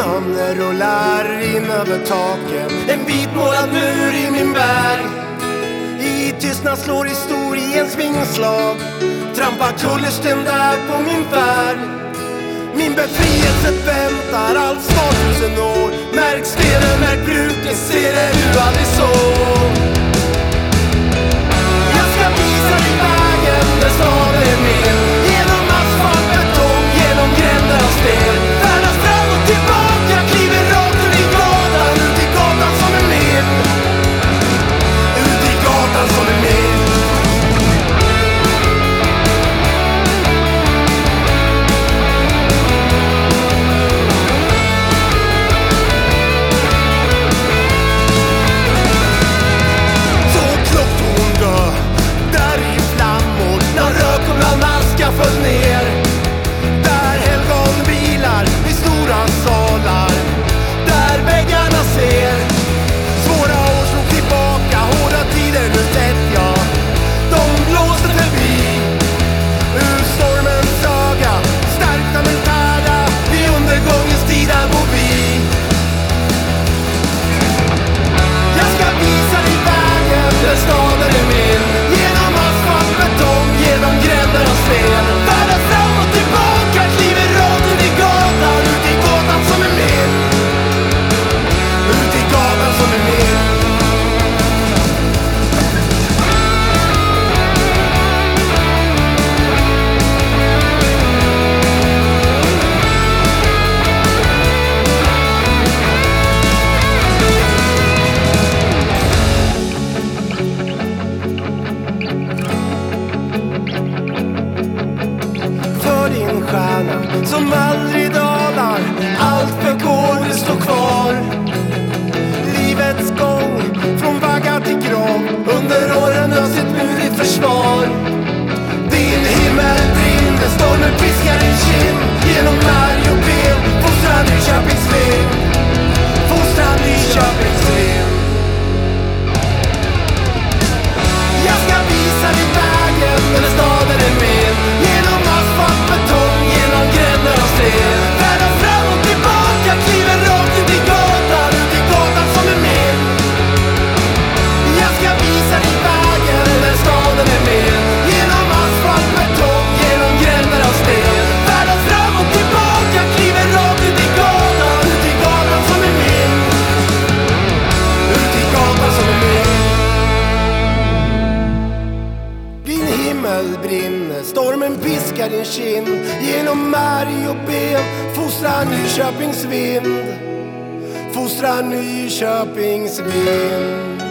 namne rullar in över taken. En vitmålad mur i min värld. I tystnad slår historiens vingslag. Trampar kullersten där på min färg. Min befrielse väntar allt snart tusen år. Märks det, märk bruket, ser det ut company So Sono Stormen piskar din kind genom märg och ben. Fostra Nyköpings vind. Fostra Nyköpings vind.